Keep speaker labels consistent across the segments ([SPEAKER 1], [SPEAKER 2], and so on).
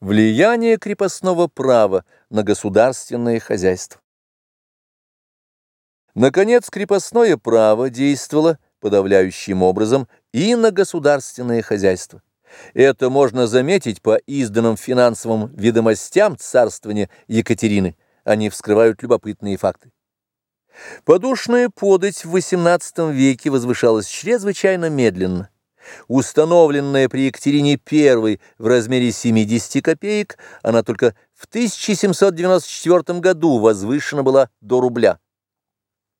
[SPEAKER 1] Влияние крепостного права на государственное хозяйство. Наконец, крепостное право действовало подавляющим образом и на государственное хозяйство. Это можно заметить по изданным финансовым ведомостям царствования Екатерины. Они вскрывают любопытные факты. Подушная подать в XVIII веке возвышалась чрезвычайно медленно. Установленная при Екатерине I в размере 70 копеек, она только в 1794 году возвышена была до рубля.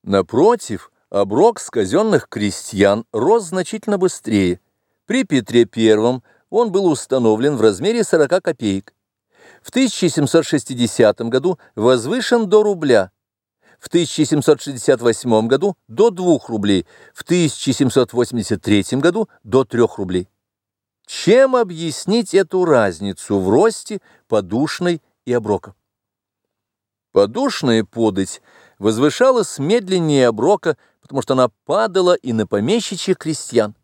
[SPEAKER 1] Напротив, оброк с казенных крестьян рос значительно быстрее. При Петре I он был установлен в размере 40 копеек. В 1760 году возвышен до рубля в 1768 году до 2 рублей, в 1783 году до 3 рублей. Чем объяснить эту разницу в росте подушной и оброка? Подушная подать возвышалась медленнее оброка, потому что она падала и на помещичьих крестьян,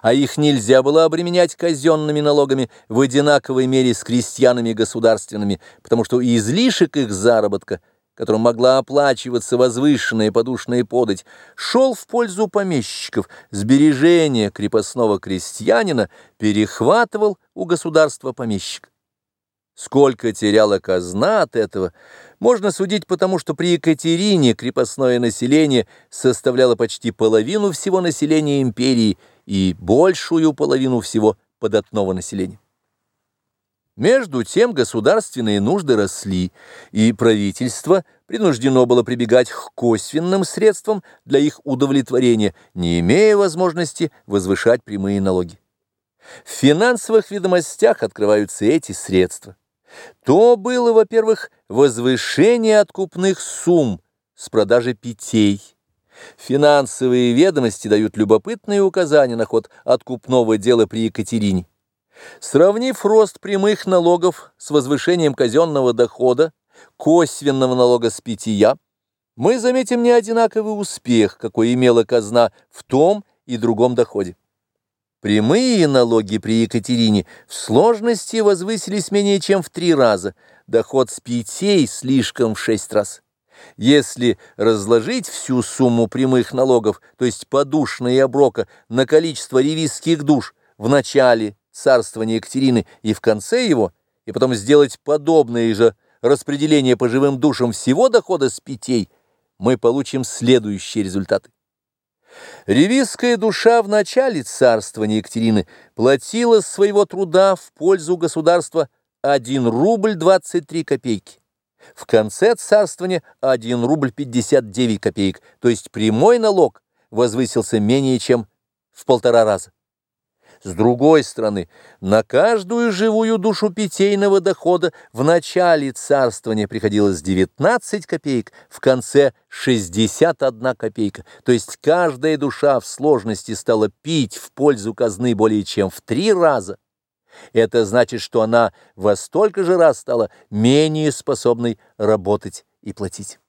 [SPEAKER 1] а их нельзя было обременять казенными налогами в одинаковой мере с крестьянами государственными, потому что излишек их заработка – которым могла оплачиваться возвышенная подушная подать, шел в пользу помещиков, сбережения крепостного крестьянина перехватывал у государства помещик. Сколько теряла казна от этого, можно судить потому, что при Екатерине крепостное население составляло почти половину всего населения империи и большую половину всего податного населения. Между тем государственные нужды росли, и правительство принуждено было прибегать к косвенным средствам для их удовлетворения, не имея возможности возвышать прямые налоги. В финансовых ведомостях открываются эти средства. То было, во-первых, возвышение откупных сумм с продажи питей. Финансовые ведомости дают любопытные указания на ход откупного дела при Екатерине. Сравнив рост прямых налогов с возвышением казенного дохода, косвенного налога с питья, мы заметим неодинаковый успех, какой имела казна в том и другом доходе. Прямые налоги при Екатерине в сложности возвысились менее чем в три раза, доход с питей слишком в шесть раз. Если разложить всю сумму прямых налогов, то есть подушные и оброка, на количество ревизских душ в начале царствования Екатерины и в конце его, и потом сделать подобное же распределение по живым душам всего дохода с питей, мы получим следующие результаты. Ревизская душа в начале царствования Екатерины платила своего труда в пользу государства 1 рубль 23 копейки. В конце царствования 1 рубль 59 копеек, то есть прямой налог возвысился менее чем в полтора раза. С другой стороны, на каждую живую душу питейного дохода в начале царствования приходилось 19 копеек, в конце 61 копейка, то есть каждая душа в сложности стала пить в пользу казны более чем в три раза. Это значит, что она во столько же раз стала менее способной работать и платить.